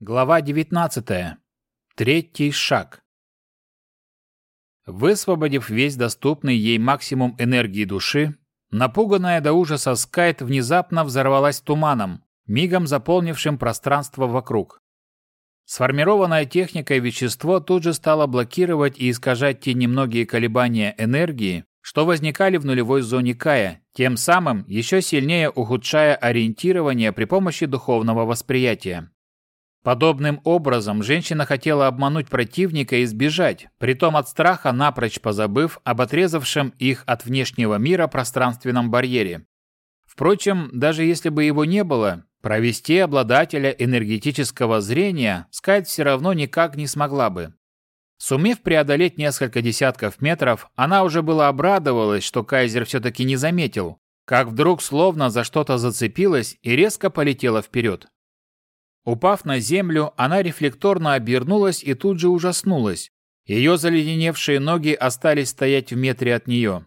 Глава 19. Третий шаг. Высвободив весь доступный ей максимум энергии души, напуганная до ужаса Скайт внезапно взорвалась туманом, мигом заполнившим пространство вокруг. Сформированное техникой вещество тут же стало блокировать и искажать те немногие колебания энергии, что возникали в нулевой зоне Кая, тем самым еще сильнее ухудшая ориентирование при помощи духовного восприятия. Подобным образом женщина хотела обмануть противника и сбежать, притом от страха напрочь позабыв об отрезавшем их от внешнего мира пространственном барьере. Впрочем, даже если бы его не было, провести обладателя энергетического зрения Скайт все равно никак не смогла бы. Сумев преодолеть несколько десятков метров, она уже была обрадовалась, что Кайзер все-таки не заметил, как вдруг словно за что-то зацепилась и резко полетела вперед. Упав на землю, она рефлекторно обернулась и тут же ужаснулась. Ее заледеневшие ноги остались стоять в метре от нее.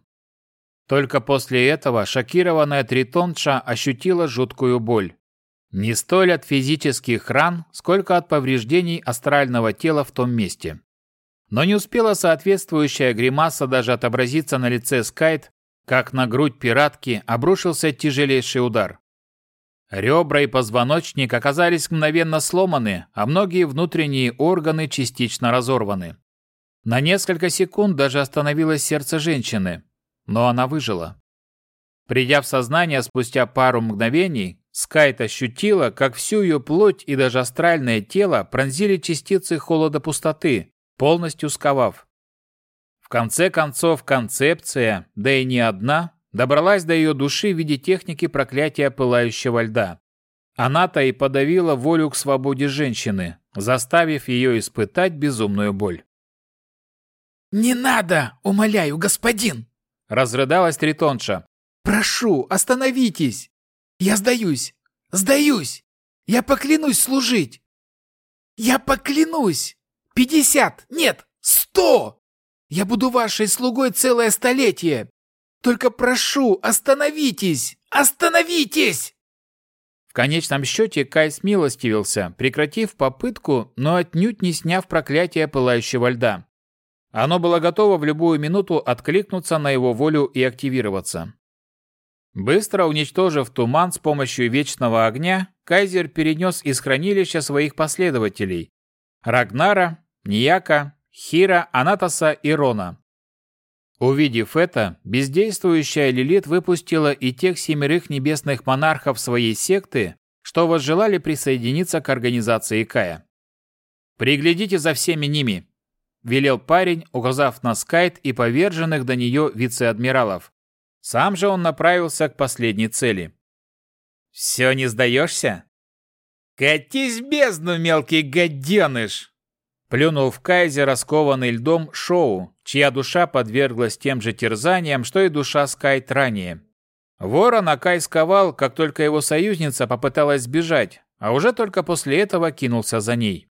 Только после этого шокированная тритонша ощутила жуткую боль. Не столь от физических ран, сколько от повреждений астрального тела в том месте. Но не успела соответствующая гримаса даже отобразиться на лице Скайт, как на грудь пиратки обрушился тяжелейший удар. Ребра и позвоночник оказались мгновенно сломаны, а многие внутренние органы частично разорваны. На несколько секунд даже остановилось сердце женщины, но она выжила. Придя в сознание спустя пару мгновений, Скайт ощутила, как всю ее плоть и даже астральное тело пронзили частицы холода пустоты, полностью сковав. В конце концов, концепция, да и не одна, добралась до ее души в виде техники проклятия пылающего льда. Она-то и подавила волю к свободе женщины, заставив ее испытать безумную боль. «Не надо, умоляю, господин!» – разрыдалась Тритонша. «Прошу, остановитесь! Я сдаюсь! Сдаюсь! Я поклянусь служить! Я поклянусь! Пятьдесят! Нет, сто! Я буду вашей слугой целое столетие! Только прошу, остановитесь! Остановитесь!» В конечном счете Кай смилостивился, прекратив попытку, но отнюдь не сняв проклятие пылающего льда. Оно было готово в любую минуту откликнуться на его волю и активироваться. Быстро уничтожив туман с помощью вечного огня, Кайзер перенес из хранилища своих последователей – Рагнара, Нияка, Хира, Анатоса и Рона. Увидев это, бездействующая Лилит выпустила и тех семерых небесных монархов своей секты, что возжелали присоединиться к организации Кая. «Приглядите за всеми ними», – велел парень, указав на Скайт и поверженных до нее вице-адмиралов. Сам же он направился к последней цели. «Все не сдаешься?» «Катись в бездну, мелкий гаденыш!» Плюнул в Кайзе раскованный льдом Шоу, чья душа подверглась тем же терзаниям, что и душа Скайт ранее. Ворона Кай сковал, как только его союзница попыталась сбежать, а уже только после этого кинулся за ней.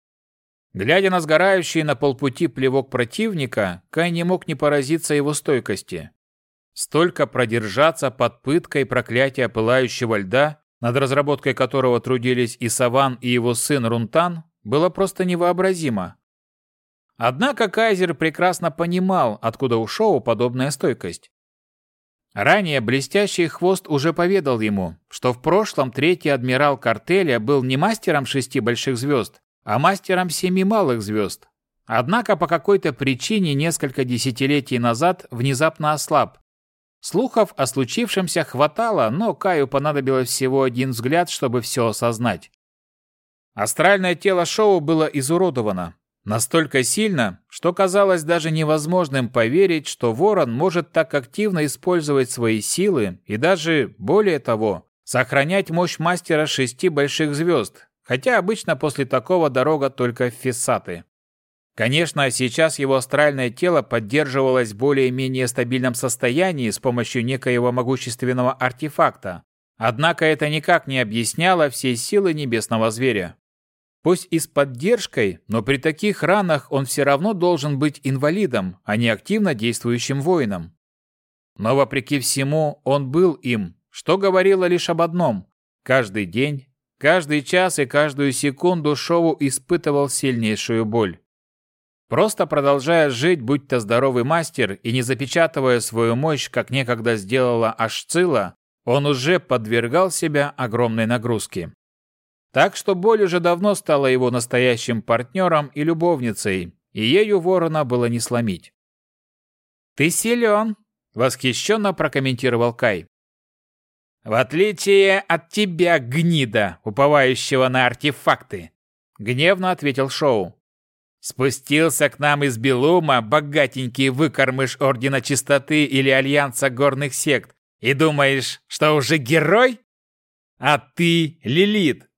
Глядя на сгорающий на полпути плевок противника, Кай не мог не поразиться его стойкости. Столько продержаться под пыткой проклятия пылающего льда, над разработкой которого трудились и Саван, и его сын Рунтан, было просто невообразимо. Однако Кайзер прекрасно понимал, откуда у Шоу подобная стойкость. Ранее блестящий хвост уже поведал ему, что в прошлом третий адмирал картеля был не мастером шести больших звезд, а мастером семи малых звезд. Однако по какой-то причине несколько десятилетий назад внезапно ослаб. Слухов о случившемся хватало, но Каю понадобилось всего один взгляд, чтобы все осознать. Астральное тело Шоу было изуродовано, Настолько сильно, что казалось даже невозможным поверить, что Ворон может так активно использовать свои силы и даже, более того, сохранять мощь мастера шести больших звезд, хотя обычно после такого дорога только в Фессаты. Конечно, сейчас его астральное тело поддерживалось в более-менее стабильном состоянии с помощью некоего могущественного артефакта, однако это никак не объясняло всей силы небесного зверя. Пусть и с поддержкой, но при таких ранах он все равно должен быть инвалидом, а не активно действующим воином. Но вопреки всему он был им, что говорило лишь об одном – каждый день, Каждый час и каждую секунду Шоу испытывал сильнейшую боль. Просто продолжая жить, будь то здоровый мастер, и не запечатывая свою мощь, как некогда сделала Ашцила, он уже подвергал себя огромной нагрузке. Так что боль уже давно стала его настоящим партнером и любовницей, и ею ворона было не сломить. «Ты силен!» — восхищенно прокомментировал Кай. «В отличие от тебя, гнида, уповающего на артефакты!» — гневно ответил Шоу. «Спустился к нам из Белума богатенький выкормыш Ордена Чистоты или Альянса Горных Сект, и думаешь, что уже герой? А ты, Лилит,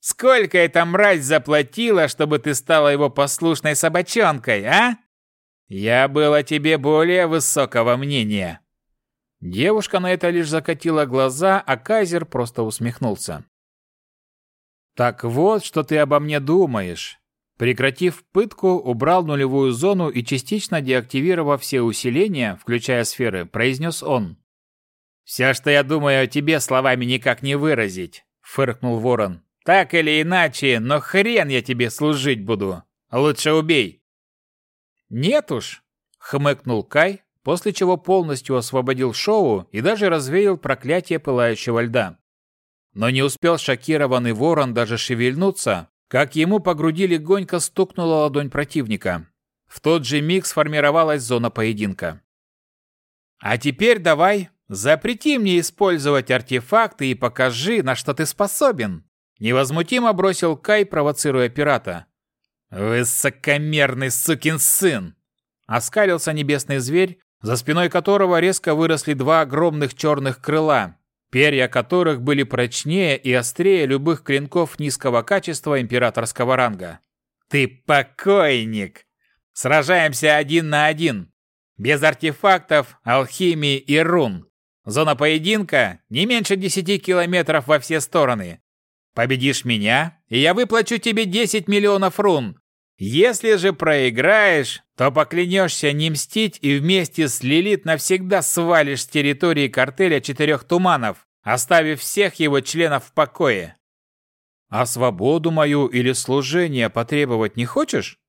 сколько эта мразь заплатила, чтобы ты стала его послушной собачонкой, а? Я был о тебе более высокого мнения». Девушка на это лишь закатила глаза, а Кайзер просто усмехнулся. «Так вот, что ты обо мне думаешь». Прекратив пытку, убрал нулевую зону и частично деактивировав все усиления, включая сферы, произнес он. «Все, что я думаю о тебе, словами никак не выразить», — фыркнул ворон. «Так или иначе, но хрен я тебе служить буду. Лучше убей». «Нет уж», — хмыкнул Кай, после чего полностью освободил шоу и даже развеял проклятие пылающего льда. Но не успел шокированный ворон даже шевельнуться, как ему по груди легонько стукнула ладонь противника. В тот же миг сформировалась зона поединка. «А теперь давай, запрети мне использовать артефакты и покажи, на что ты способен!» Невозмутимо бросил Кай, провоцируя пирата. «Высокомерный сукин сын!» Оскалился небесный зверь, за спиной которого резко выросли два огромных черных крыла, перья которых были прочнее и острее любых клинков низкого качества императорского ранга. «Ты покойник! Сражаемся один на один, без артефактов, алхимии и рун. Зона поединка не меньше десяти километров во все стороны. Победишь меня, и я выплачу тебе 10 миллионов рун, если же проиграешь, то поклянешься не мстить и вместе с Лилит навсегда свалишь с территории картеля Четырех Туманов, оставив всех его членов в покое. А свободу мою или служение потребовать не хочешь?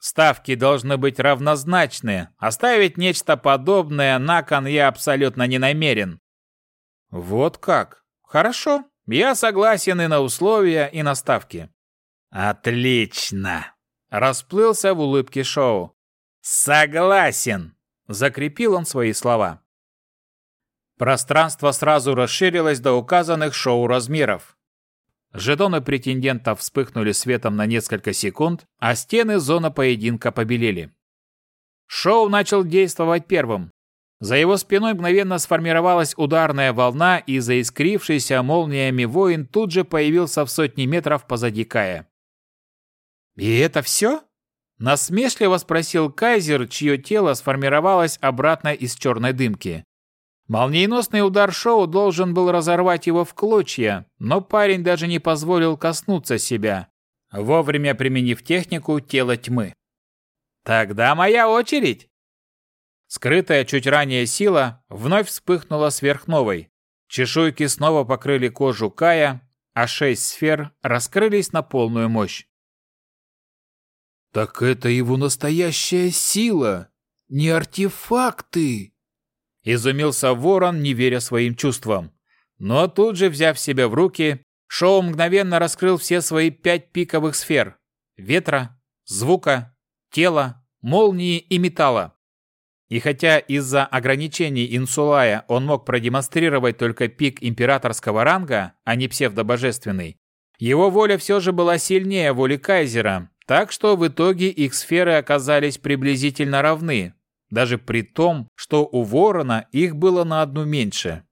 Ставки должны быть равнозначны. Оставить нечто подобное на кон я абсолютно не намерен. Вот как? Хорошо. Я согласен и на условия, и на ставки. Отлично. Расплылся в улыбке Шоу. «Согласен!» – закрепил он свои слова. Пространство сразу расширилось до указанных Шоу размеров. Жетоны претендентов вспыхнули светом на несколько секунд, а стены зоны поединка побелели. Шоу начал действовать первым. За его спиной мгновенно сформировалась ударная волна, и заискрившийся молниями воин тут же появился в сотни метров позади Кая. «И это все?» Насмешливо спросил Кайзер, чье тело сформировалось обратно из черной дымки. Молниеносный удар Шоу должен был разорвать его в клочья, но парень даже не позволил коснуться себя, вовремя применив технику тела тьмы. «Тогда моя очередь!» Скрытая чуть ранее сила вновь вспыхнула сверхновой. Чешуйки снова покрыли кожу Кая, а шесть сфер раскрылись на полную мощь. «Так это его настоящая сила, не артефакты!» Изумился ворон, не веря своим чувствам. Но тут же, взяв себя в руки, Шоу мгновенно раскрыл все свои пять пиковых сфер – ветра, звука, тела, молнии и металла. И хотя из-за ограничений Инсулая он мог продемонстрировать только пик императорского ранга, а не псевдобожественный, его воля все же была сильнее воли Кайзера, так что в итоге их сферы оказались приблизительно равны, даже при том, что у Ворона их было на одну меньше.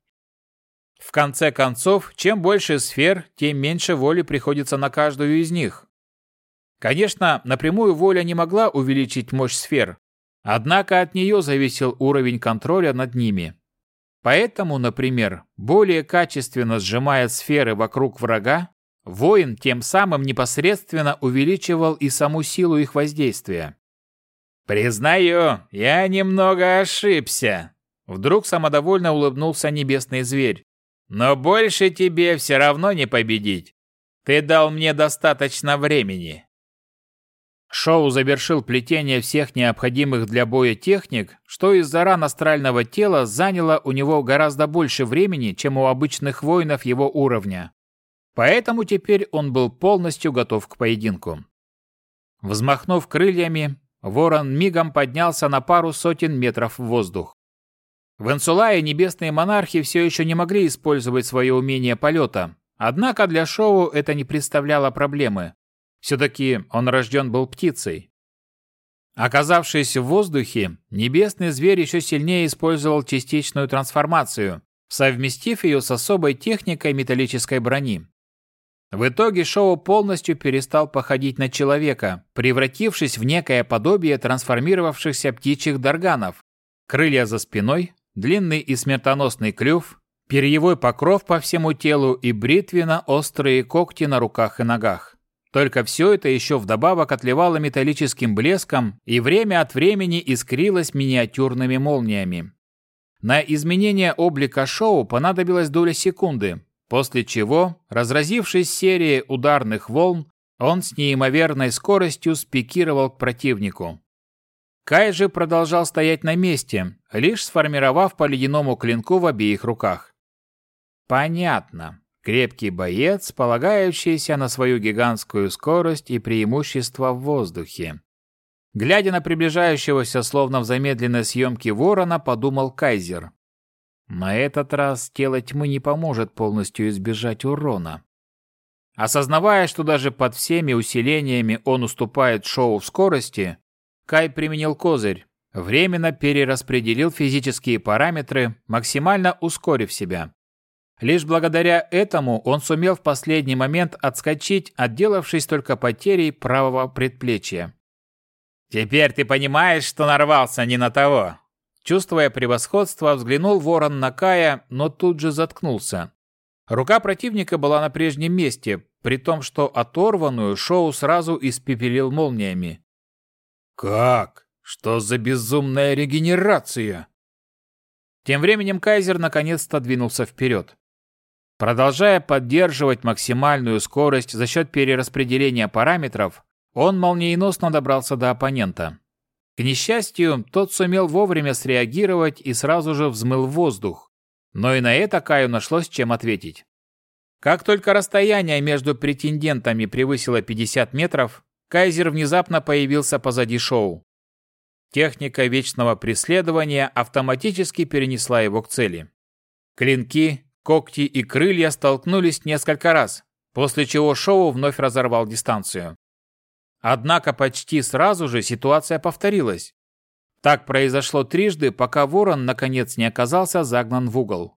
В конце концов, чем больше сфер, тем меньше воли приходится на каждую из них. Конечно, напрямую воля не могла увеличить мощь сфер, однако от нее зависел уровень контроля над ними. Поэтому, например, более качественно сжимая сферы вокруг врага, Воин тем самым непосредственно увеличивал и саму силу их воздействия. «Признаю, я немного ошибся», — вдруг самодовольно улыбнулся небесный зверь. «Но больше тебе все равно не победить. Ты дал мне достаточно времени. Шоу завершил плетение всех необходимых для боя техник, что из-за ран астрального тела заняло у него гораздо больше времени, чем у обычных воинов его уровня. Поэтому теперь он был полностью готов к поединку. Взмахнув крыльями, ворон мигом поднялся на пару сотен метров в воздух. В Инсулае небесные монархи все еще не могли использовать свое умение полета, однако для шоу это не представляло проблемы. Все-таки он рожден был птицей. Оказавшись в воздухе, небесный зверь еще сильнее использовал частичную трансформацию, совместив ее с особой техникой металлической брони. В итоге Шоу полностью перестал походить на человека, превратившись в некое подобие трансформировавшихся птичьих дарганов. Крылья за спиной, длинный и смертоносный клюв, перьевой покров по всему телу и бритвенно-острые когти на руках и ногах. Только все это еще вдобавок отливало металлическим блеском и время от времени искрилось миниатюрными молниями. На изменение облика шоу понадобилась доля секунды, после чего, разразившись серией ударных волн, он с неимоверной скоростью спикировал к противнику. Кай же продолжал стоять на месте, лишь сформировав по ледяному клинку в обеих руках. Понятно. Крепкий боец, полагающийся на свою гигантскую скорость и преимущество в воздухе. Глядя на приближающегося, словно в замедленной съемке ворона, подумал Кайзер. На этот раз тело тьмы не поможет полностью избежать урона. Осознавая, что даже под всеми усилениями он уступает шоу в скорости, Кай применил козырь, временно перераспределил физические параметры, максимально ускорив себя. Лишь благодаря этому он сумел в последний момент отскочить, отделавшись только потерей правого предплечья. «Теперь ты понимаешь, что нарвался не на того!» Чувствуя превосходство, взглянул ворон на Кая, но тут же заткнулся. Рука противника была на прежнем месте, при том, что оторванную Шоу сразу испепелил молниями. «Как? Что за безумная регенерация?» Тем временем Кайзер наконец-то двинулся вперед. Продолжая поддерживать максимальную скорость за счет перераспределения параметров, он молниеносно добрался до оппонента. К несчастью, тот сумел вовремя среагировать и сразу же взмыл воздух. Но и на это Каю нашлось чем ответить. Как только расстояние между претендентами превысило 50 метров, Кайзер внезапно появился позади шоу. Техника вечного преследования автоматически перенесла его к цели. Клинки, Когти и крылья столкнулись несколько раз, после чего Шоу вновь разорвал дистанцию. Однако почти сразу же ситуация повторилась. Так произошло трижды, пока ворон наконец не оказался загнан в угол.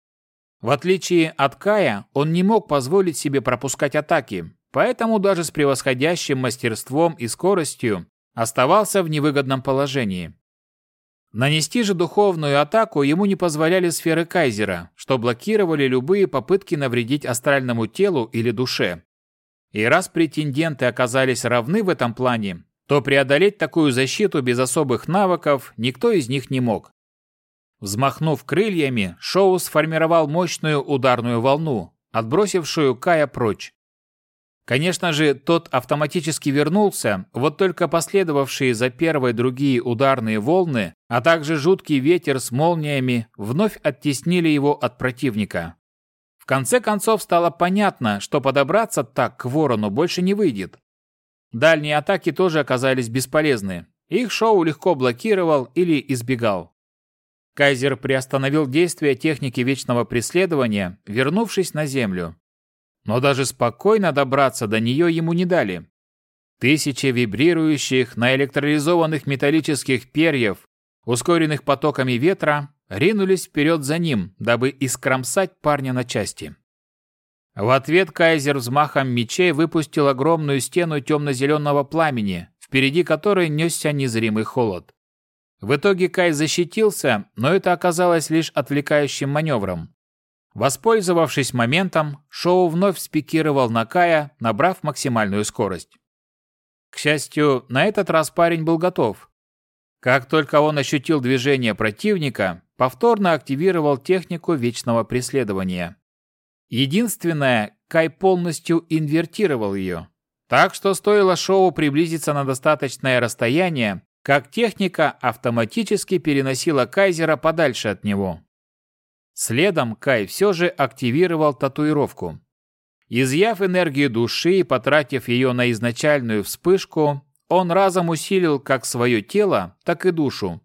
В отличие от Кая, он не мог позволить себе пропускать атаки, поэтому даже с превосходящим мастерством и скоростью оставался в невыгодном положении. Нанести же духовную атаку ему не позволяли сферы Кайзера, что блокировали любые попытки навредить астральному телу или душе. И раз претенденты оказались равны в этом плане, то преодолеть такую защиту без особых навыков никто из них не мог. Взмахнув крыльями, Шоу сформировал мощную ударную волну, отбросившую Кая прочь. Конечно же, тот автоматически вернулся, вот только последовавшие за первой другие ударные волны, а также жуткий ветер с молниями вновь оттеснили его от противника. В конце концов стало понятно, что подобраться так к ворону больше не выйдет. Дальние атаки тоже оказались бесполезны. Их Шоу легко блокировал или избегал. Кайзер приостановил действие техники вечного преследования, вернувшись на землю но даже спокойно добраться до нее ему не дали. Тысячи вибрирующих, наэлектролизованных металлических перьев, ускоренных потоками ветра, ринулись вперед за ним, дабы искромсать парня на части. В ответ Кайзер взмахом мечей выпустил огромную стену темно-зеленого пламени, впереди которой несся незримый холод. В итоге Кай защитился, но это оказалось лишь отвлекающим маневром. Воспользовавшись моментом, Шоу вновь спикировал на Кая, набрав максимальную скорость. К счастью, на этот раз парень был готов. Как только он ощутил движение противника, повторно активировал технику вечного преследования. Единственное, Кай полностью инвертировал ее. Так что стоило шоу приблизиться на достаточное расстояние, как техника автоматически переносила Кайзера подальше от него. Следом Кай все же активировал татуировку. Изъяв энергию души и потратив ее на изначальную вспышку, он разом усилил как свое тело, так и душу.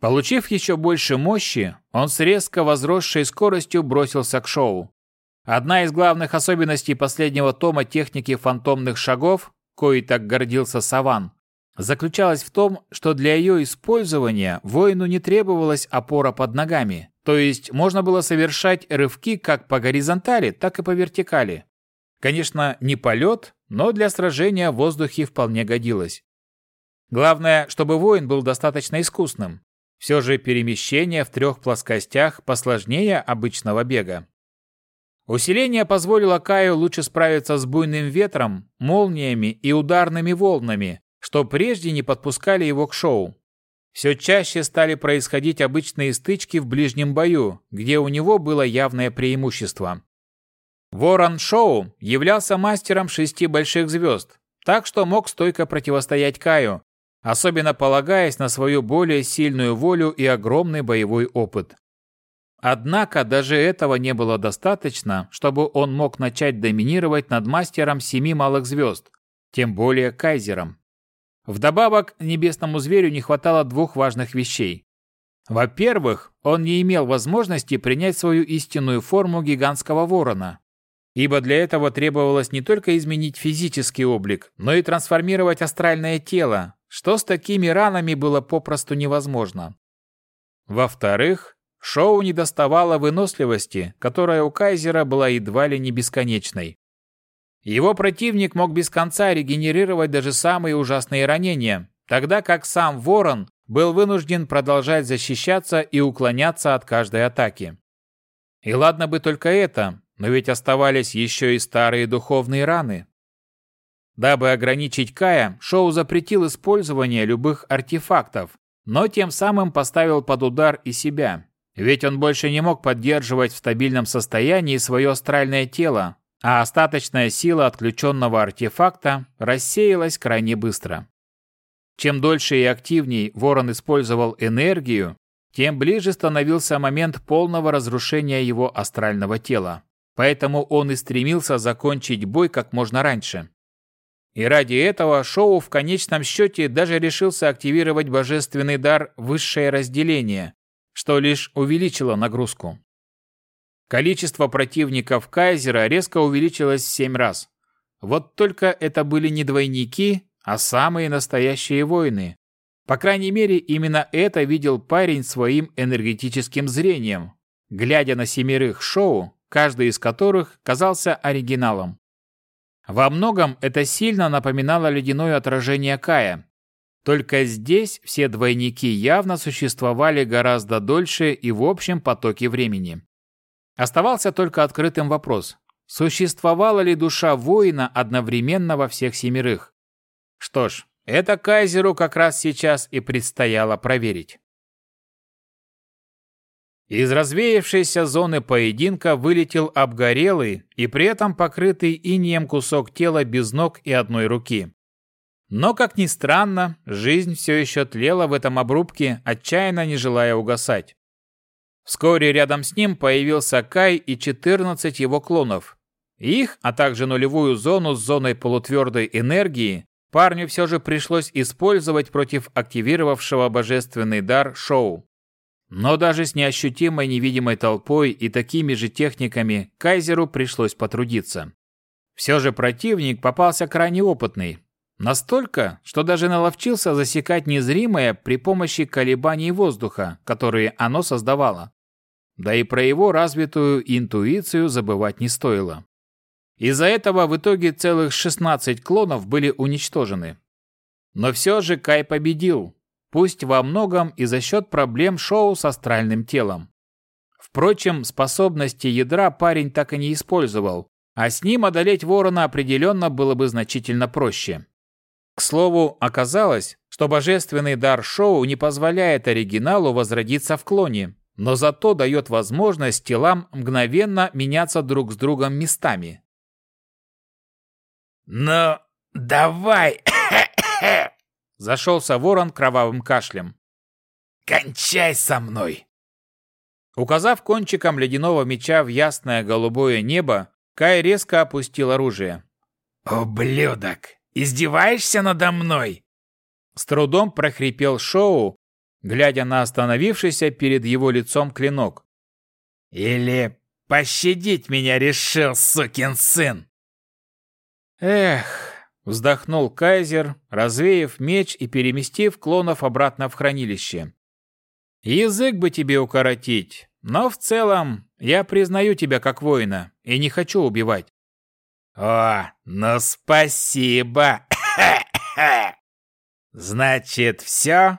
Получив еще больше мощи, он с резко возросшей скоростью бросился к шоу. Одна из главных особенностей последнего тома техники фантомных шагов, коей так гордился Саван, заключалась в том, что для ее использования воину не требовалась опора под ногами, то есть можно было совершать рывки как по горизонтали, так и по вертикали. Конечно, не полет, но для сражения в воздухе вполне годилось. Главное, чтобы воин был достаточно искусным. Все же перемещение в трех плоскостях посложнее обычного бега. Усиление позволило Каю лучше справиться с буйным ветром, молниями и ударными волнами, что прежде не подпускали его к шоу. Все чаще стали происходить обычные стычки в ближнем бою, где у него было явное преимущество. Ворон Шоу являлся мастером шести больших звезд, так что мог стойко противостоять Каю, особенно полагаясь на свою более сильную волю и огромный боевой опыт. Однако даже этого не было достаточно, чтобы он мог начать доминировать над мастером семи малых звезд, тем более кайзером. Вдобавок, небесному зверю не хватало двух важных вещей. Во-первых, он не имел возможности принять свою истинную форму гигантского ворона, ибо для этого требовалось не только изменить физический облик, но и трансформировать астральное тело, что с такими ранами было попросту невозможно. Во-вторых, Шоу не доставало выносливости, которая у Кайзера была едва ли не бесконечной. Его противник мог без конца регенерировать даже самые ужасные ранения, тогда как сам Ворон был вынужден продолжать защищаться и уклоняться от каждой атаки. И ладно бы только это, но ведь оставались еще и старые духовные раны. Дабы ограничить Кая, Шоу запретил использование любых артефактов, но тем самым поставил под удар и себя. Ведь он больше не мог поддерживать в стабильном состоянии свое астральное тело, а остаточная сила отключенного артефакта рассеялась крайне быстро. Чем дольше и активней Ворон использовал энергию, тем ближе становился момент полного разрушения его астрального тела. Поэтому он и стремился закончить бой как можно раньше. И ради этого Шоу в конечном счете даже решился активировать божественный дар «Высшее разделение», что лишь увеличило нагрузку. Количество противников Кайзера резко увеличилось в семь раз. Вот только это были не двойники, а самые настоящие воины. По крайней мере, именно это видел парень своим энергетическим зрением, глядя на семерых шоу, каждый из которых казался оригиналом. Во многом это сильно напоминало ледяное отражение Кая. Только здесь все двойники явно существовали гораздо дольше и в общем потоке времени. Оставался только открытым вопрос, существовала ли душа воина одновременно во всех семерых? Что ж, это Кайзеру как раз сейчас и предстояло проверить. Из развеявшейся зоны поединка вылетел обгорелый и при этом покрытый инеем кусок тела без ног и одной руки. Но, как ни странно, жизнь все еще тлела в этом обрубке, отчаянно не желая угасать. Вскоре рядом с ним появился Кай и 14 его клонов. Их, а также нулевую зону с зоной полутвердой энергии, парню все же пришлось использовать против активировавшего божественный дар Шоу. Но даже с неощутимой невидимой толпой и такими же техниками Кайзеру пришлось потрудиться. Все же противник попался крайне опытный. Настолько, что даже наловчился засекать незримое при помощи колебаний воздуха, которые оно создавало. Да и про его развитую интуицию забывать не стоило. Из-за этого в итоге целых 16 клонов были уничтожены. Но все же Кай победил, пусть во многом и за счет проблем шоу с астральным телом. Впрочем, способности ядра парень так и не использовал, а с ним одолеть ворона определенно было бы значительно проще. К слову, оказалось, что божественный дар шоу не позволяет оригиналу возродиться в клоне, но зато дает возможность телам мгновенно меняться друг с другом местами, «Ну, давай!» Зашелся ворон кровавым кашлем. «Кончай со мной!» Указав кончиком ледяного меча в ясное голубое небо, Кай резко опустил оружие. «Ублюдок! Издеваешься надо мной?» С трудом прохрипел Шоу, глядя на остановившийся перед его лицом клинок. «Или пощадить меня решил, сукин сын?» «Эх!» — вздохнул Кайзер, развеяв меч и переместив клонов обратно в хранилище. «Язык бы тебе укоротить, но в целом я признаю тебя как воина и не хочу убивать». «О, ну спасибо! Значит, все?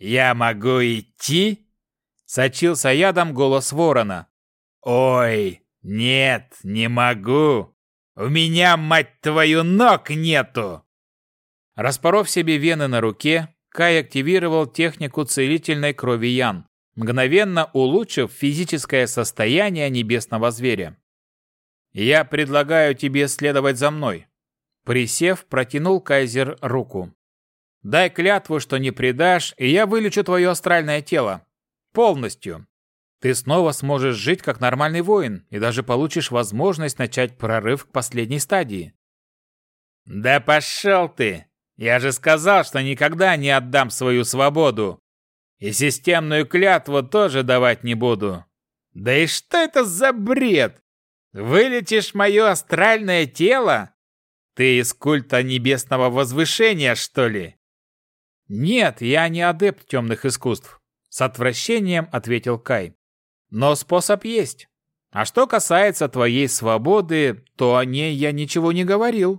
Я могу идти?» Сочился ядом голос ворона. «Ой, нет, не могу. У меня, мать твою, ног нету!» Распоров себе вены на руке, Кай активировал технику целительной крови Ян, мгновенно улучшив физическое состояние небесного зверя. «Я предлагаю тебе следовать за мной». Присев, протянул Кайзер руку. «Дай клятву, что не предашь, и я вылечу твое астральное тело. Полностью. Ты снова сможешь жить как нормальный воин и даже получишь возможность начать прорыв к последней стадии. Да пошел ты! Я же сказал, что никогда не отдам свою свободу. И системную клятву тоже давать не буду. Да и что это за бред? Вылетишь мое астральное тело? Ты из культа небесного возвышения, что ли? Нет, я не адепт темных искусств. С отвращением ответил Кай. Но способ есть. А что касается твоей свободы, то о ней я ничего не говорил.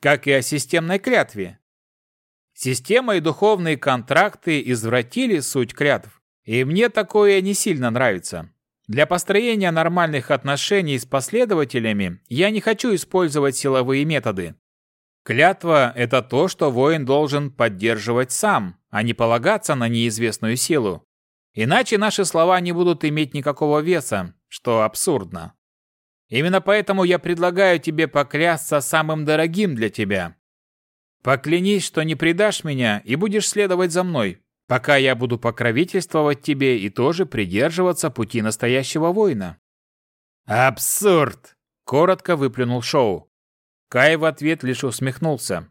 Как и о системной клятве. Система и духовные контракты извратили суть клятв, и мне такое не сильно нравится. Для построения нормальных отношений с последователями я не хочу использовать силовые методы. Клятва – это то, что воин должен поддерживать сам, а не полагаться на неизвестную силу. Иначе наши слова не будут иметь никакого веса, что абсурдно. Именно поэтому я предлагаю тебе поклясться самым дорогим для тебя. Поклянись, что не предашь меня и будешь следовать за мной, пока я буду покровительствовать тебе и тоже придерживаться пути настоящего воина». «Абсурд!» – коротко выплюнул Шоу. Кай в ответ лишь усмехнулся.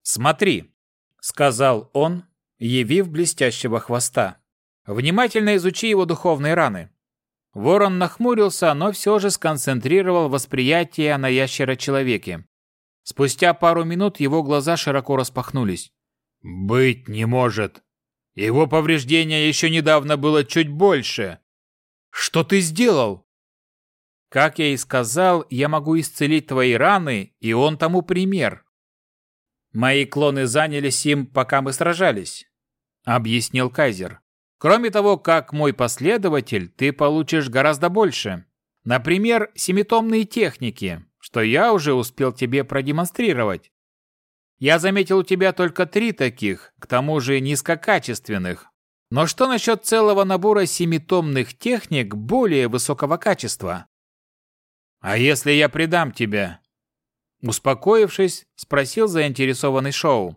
«Смотри», — сказал он, явив блестящего хвоста. «Внимательно изучи его духовные раны». Ворон нахмурился, но все же сконцентрировал восприятие на ящера-человеке. Спустя пару минут его глаза широко распахнулись. «Быть не может! Его повреждения еще недавно было чуть больше!» «Что ты сделал?» Как я и сказал, я могу исцелить твои раны, и он тому пример. Мои клоны занялись им, пока мы сражались, объяснил Кайзер. Кроме того, как мой последователь, ты получишь гораздо больше. Например, семитомные техники, что я уже успел тебе продемонстрировать. Я заметил у тебя только три таких, к тому же низкокачественных. Но что насчет целого набора семитомных техник более высокого качества? «А если я предам тебя?» Успокоившись, спросил заинтересованный Шоу.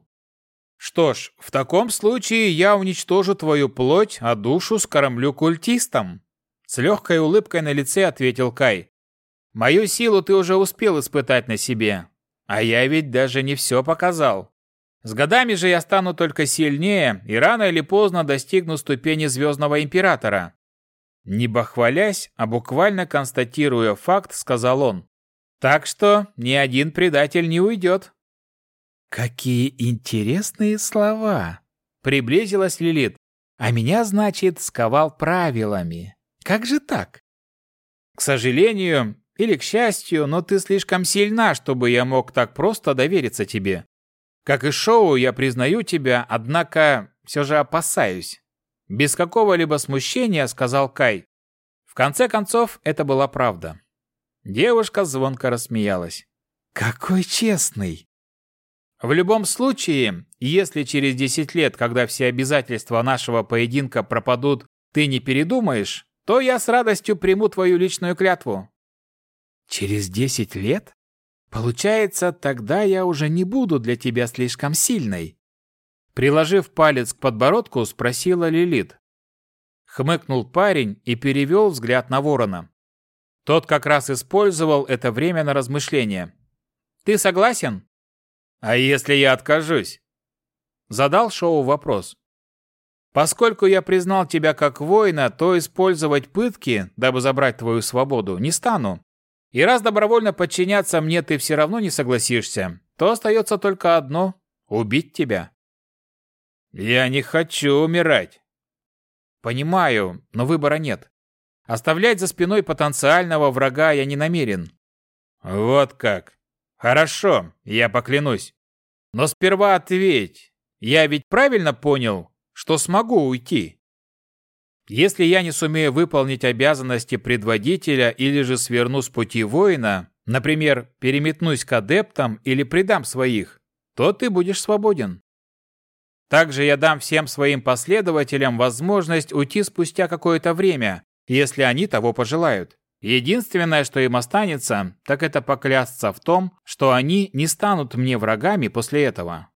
«Что ж, в таком случае я уничтожу твою плоть, а душу скормлю культистам!» С легкой улыбкой на лице ответил Кай. «Мою силу ты уже успел испытать на себе, а я ведь даже не все показал. С годами же я стану только сильнее и рано или поздно достигну ступени Звездного Императора. Не бахвалясь, а буквально констатируя факт, сказал он. Так что ни один предатель не уйдет. Какие интересные слова! Приблизилась Лилит. А меня, значит, сковал правилами. Как же так? К сожалению, или к счастью, но ты слишком сильна, чтобы я мог так просто довериться тебе. Как и Шоу, я признаю тебя, однако все же опасаюсь. Без какого-либо смущения сказал Кай. В конце концов, это была правда. Девушка звонко рассмеялась. «Какой честный!» В любом случае, если через 10 лет, когда все обязательства нашего поединка пропадут, ты не передумаешь, то я с радостью приму твою личную клятву. Через 10 лет? Получается, тогда я уже не буду для тебя слишком сильной. Приложив палец к подбородку, спросила Лилит. Хмыкнул парень и перевел взгляд на ворона. Тот как раз использовал это время на размышление. «Ты согласен?» «А если я откажусь?» Задал Шоу вопрос. «Поскольку я признал тебя как воина, то использовать пытки, дабы забрать твою свободу, не стану. И раз добровольно подчиняться мне ты все равно не согласишься, то остается только одно — убить тебя». «Я не хочу умирать». «Понимаю, но выбора нет. Оставлять за спиной потенциального врага я не намерен». «Вот как. Хорошо, я поклянусь. Но сперва ответь. Я ведь правильно понял, что смогу уйти?» Если я не сумею выполнить обязанности предводителя или же сверну с пути воина, например, переметнусь к адептам или предам своих, то ты будешь свободен. Также я дам всем своим последователям возможность уйти спустя какое-то время, если они того пожелают. Единственное, что им останется, так это поклясться в том, что они не станут мне врагами после этого.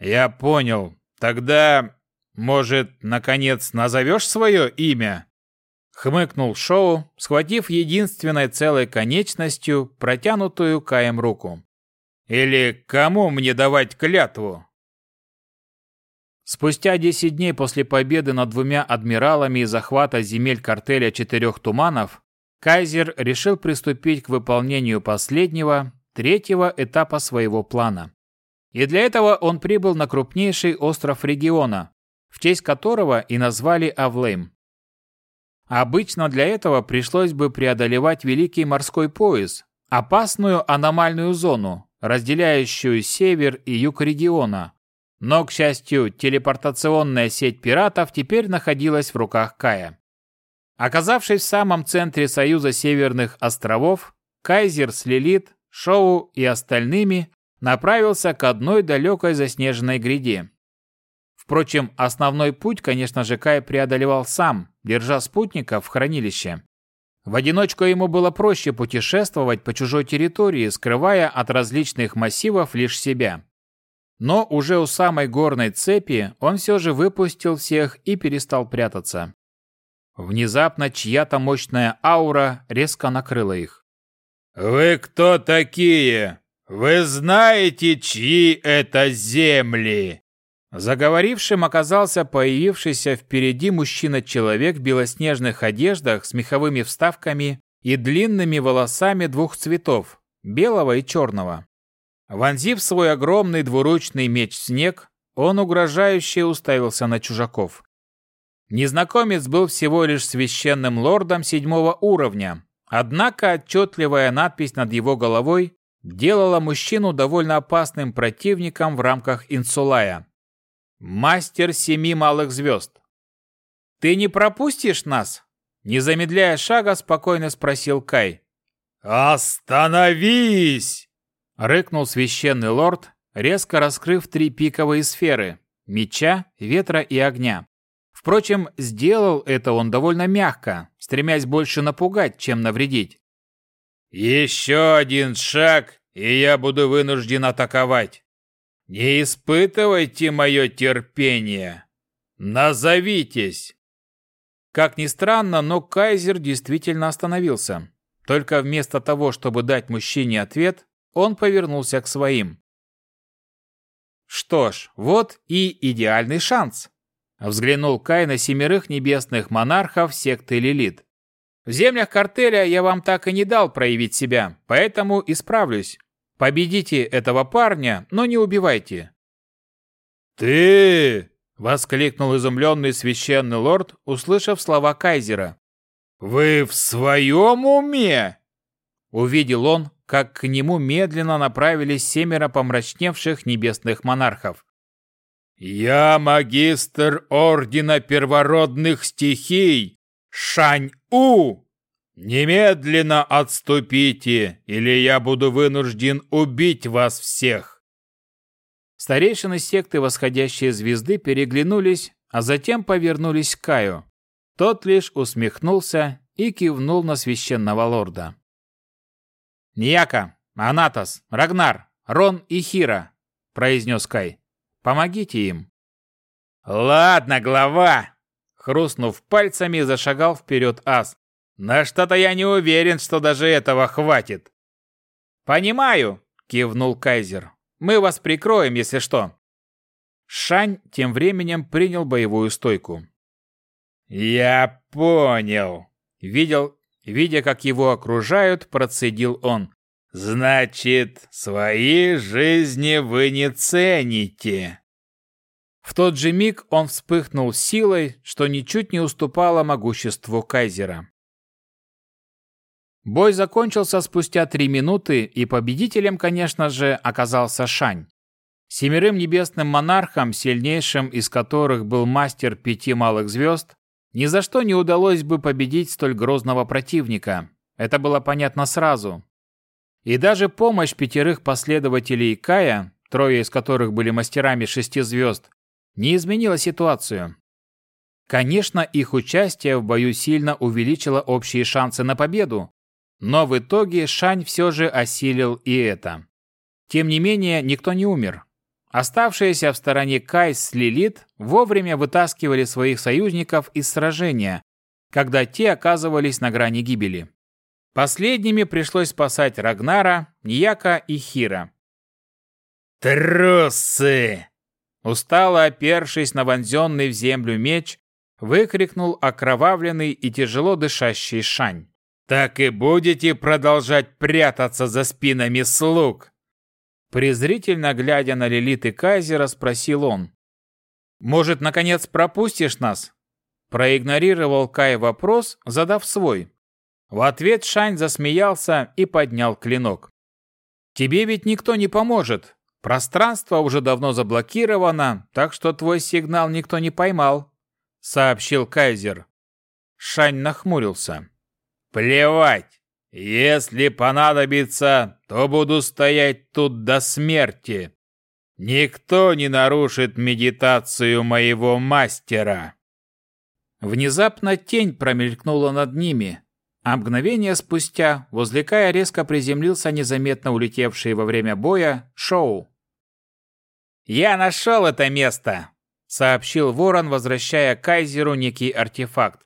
Я понял. Тогда, может, наконец назовешь свое имя? Хмыкнул Шоу, схватив единственной целой конечностью протянутую Каем руку. Или кому мне давать клятву? Спустя 10 дней после победы над двумя адмиралами и захвата земель картеля Четырех Туманов, Кайзер решил приступить к выполнению последнего, третьего этапа своего плана. И для этого он прибыл на крупнейший остров региона, в честь которого и назвали Авлейм. Обычно для этого пришлось бы преодолевать Великий морской пояс, опасную аномальную зону, разделяющую север и юг региона, но, к счастью, телепортационная сеть пиратов теперь находилась в руках Кая. Оказавшись в самом центре Союза Северных островов, Кайзер с Лилит, Шоу и остальными направился к одной далекой заснеженной гряде. Впрочем, основной путь, конечно же, Кай преодолевал сам, держа спутников в хранилище. В одиночку ему было проще путешествовать по чужой территории, скрывая от различных массивов лишь себя. Но уже у самой горной цепи он все же выпустил всех и перестал прятаться. Внезапно чья-то мощная аура резко накрыла их. «Вы кто такие? Вы знаете, чьи это земли?» Заговорившим оказался появившийся впереди мужчина-человек в белоснежных одеждах с меховыми вставками и длинными волосами двух цветов – белого и черного. Вонзив свой огромный двуручный меч в снег, он угрожающе уставился на чужаков. Незнакомец был всего лишь священным лордом седьмого уровня, однако отчетливая надпись над его головой делала мужчину довольно опасным противником в рамках Инсулая. «Мастер семи малых звезд». «Ты не пропустишь нас?» Не замедляя шага, спокойно спросил Кай. «Остановись!» Рыкнул священный лорд, резко раскрыв три пиковые сферы – меча, ветра и огня. Впрочем, сделал это он довольно мягко, стремясь больше напугать, чем навредить. «Еще один шаг, и я буду вынужден атаковать. Не испытывайте мое терпение. Назовитесь!» Как ни странно, но Кайзер действительно остановился. Только вместо того, чтобы дать мужчине ответ, он повернулся к своим. Что ж, вот и идеальный шанс. Взглянул Кай на семерых небесных монархов секты Лилит. В землях картеля я вам так и не дал проявить себя, поэтому исправлюсь. Победите этого парня, но не убивайте. Ты! воскликнул изумленный священный лорд, услышав слова кайзера. Вы в своем уме? Увидел он, как к нему медленно направились семеро помрачневших небесных монархов. «Я магистр Ордена Первородных Стихий, Шань-У! Немедленно отступите, или я буду вынужден убить вас всех!» Старейшины секты Восходящей Звезды переглянулись, а затем повернулись к Каю. Тот лишь усмехнулся и кивнул на священного лорда. «Ньяка, «Анатос, Рагнар, Рон и Хира», — произнес Кай. «Помогите им». «Ладно, глава!» Хрустнув пальцами, зашагал вперед ас. «На что-то я не уверен, что даже этого хватит». «Понимаю», — кивнул Кайзер. «Мы вас прикроем, если что». Шань тем временем принял боевую стойку. «Я понял», — видел, видя, как его окружают, процедил он. «Значит, свои жизни вы не цените». В тот же миг он вспыхнул силой, что ничуть не уступало могуществу Кайзера. Бой закончился спустя три минуты, и победителем, конечно же, оказался Шань. Семерым небесным монархам, сильнейшим из которых был мастер пяти малых звезд, ни за что не удалось бы победить столь грозного противника. Это было понятно сразу. И даже помощь пятерых последователей Кая, трое из которых были мастерами шести звезд, не изменила ситуацию. Конечно, их участие в бою сильно увеличило общие шансы на победу, но в итоге Шань все же осилил и это. Тем не менее, никто не умер. Оставшиеся в стороне Кайс с Лилит вовремя вытаскивали своих союзников из сражения, когда те оказывались на грани гибели. Последними пришлось спасать Рагнара, Ньяка и Хира. «Трусы!» Устало опершись на вонзенный в землю меч, выкрикнул окровавленный и тяжело дышащий Шань. «Так и будете продолжать прятаться за спинами слуг!» Презрительно глядя на Лилит и Кайзера, спросил он. «Может, наконец пропустишь нас?» Проигнорировал Кай вопрос, задав свой. В ответ Шань засмеялся и поднял клинок. «Тебе ведь никто не поможет. Пространство уже давно заблокировано, так что твой сигнал никто не поймал», — сообщил Кайзер. Шань нахмурился. «Плевать! Если понадобится, то буду стоять тут до смерти. Никто не нарушит медитацию моего мастера. Внезапно тень промелькнула над ними, а мгновение спустя возле Кая резко приземлился незаметно улетевший во время боя Шоу. «Я нашел это место!» — сообщил Ворон, возвращая Кайзеру некий артефакт.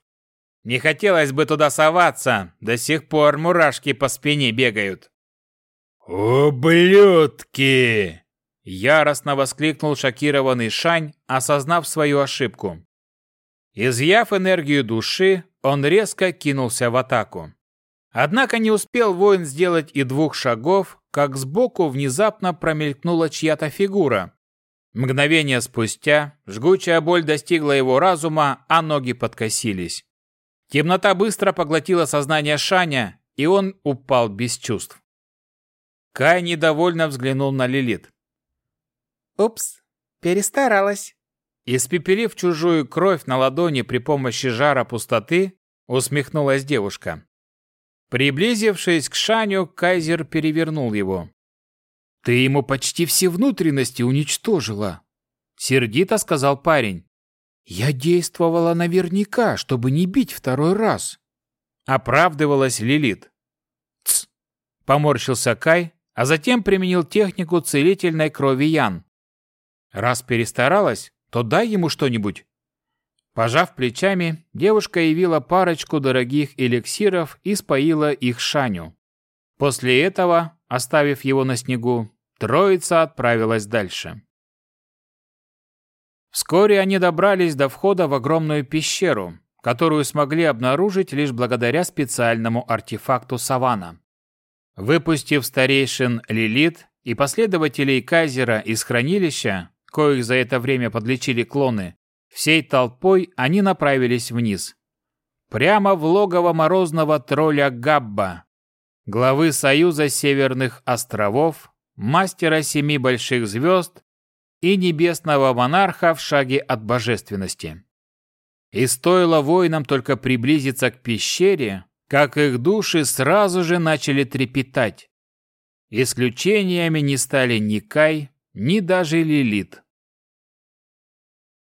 Не хотелось бы туда соваться, до сих пор мурашки по спине бегают. «Ублюдки!» Яростно воскликнул шокированный Шань, осознав свою ошибку. Изъяв энергию души, он резко кинулся в атаку. Однако не успел воин сделать и двух шагов, как сбоку внезапно промелькнула чья-то фигура. Мгновение спустя жгучая боль достигла его разума, а ноги подкосились. Темнота быстро поглотила сознание Шаня, и он упал без чувств. Кай недовольно взглянул на Лилит. «Упс, перестаралась». Испепелив чужую кровь на ладони при помощи жара пустоты, усмехнулась девушка. Приблизившись к Шаню, Кайзер перевернул его. «Ты ему почти все внутренности уничтожила», — сердито сказал парень. Я действовала наверняка, чтобы не бить второй раз. Оправдывалась Лилит. Ц! Поморщился Кай, а затем применил технику целительной крови Ян. Раз перестаралась, то дай ему что-нибудь. Пожав плечами, девушка явила парочку дорогих эликсиров и споила их Шаню. После этого, оставив его на снегу, троица отправилась дальше. Вскоре они добрались до входа в огромную пещеру, которую смогли обнаружить лишь благодаря специальному артефакту Савана. Выпустив старейшин Лилит и последователей Кайзера из хранилища, коих за это время подлечили клоны, всей толпой они направились вниз. Прямо в логово морозного тролля Габба, главы Союза Северных Островов, мастера Семи Больших Звезд и небесного монарха в шаге от божественности. И стоило воинам только приблизиться к пещере, как их души сразу же начали трепетать. Исключениями не стали ни Кай, ни даже Лилит.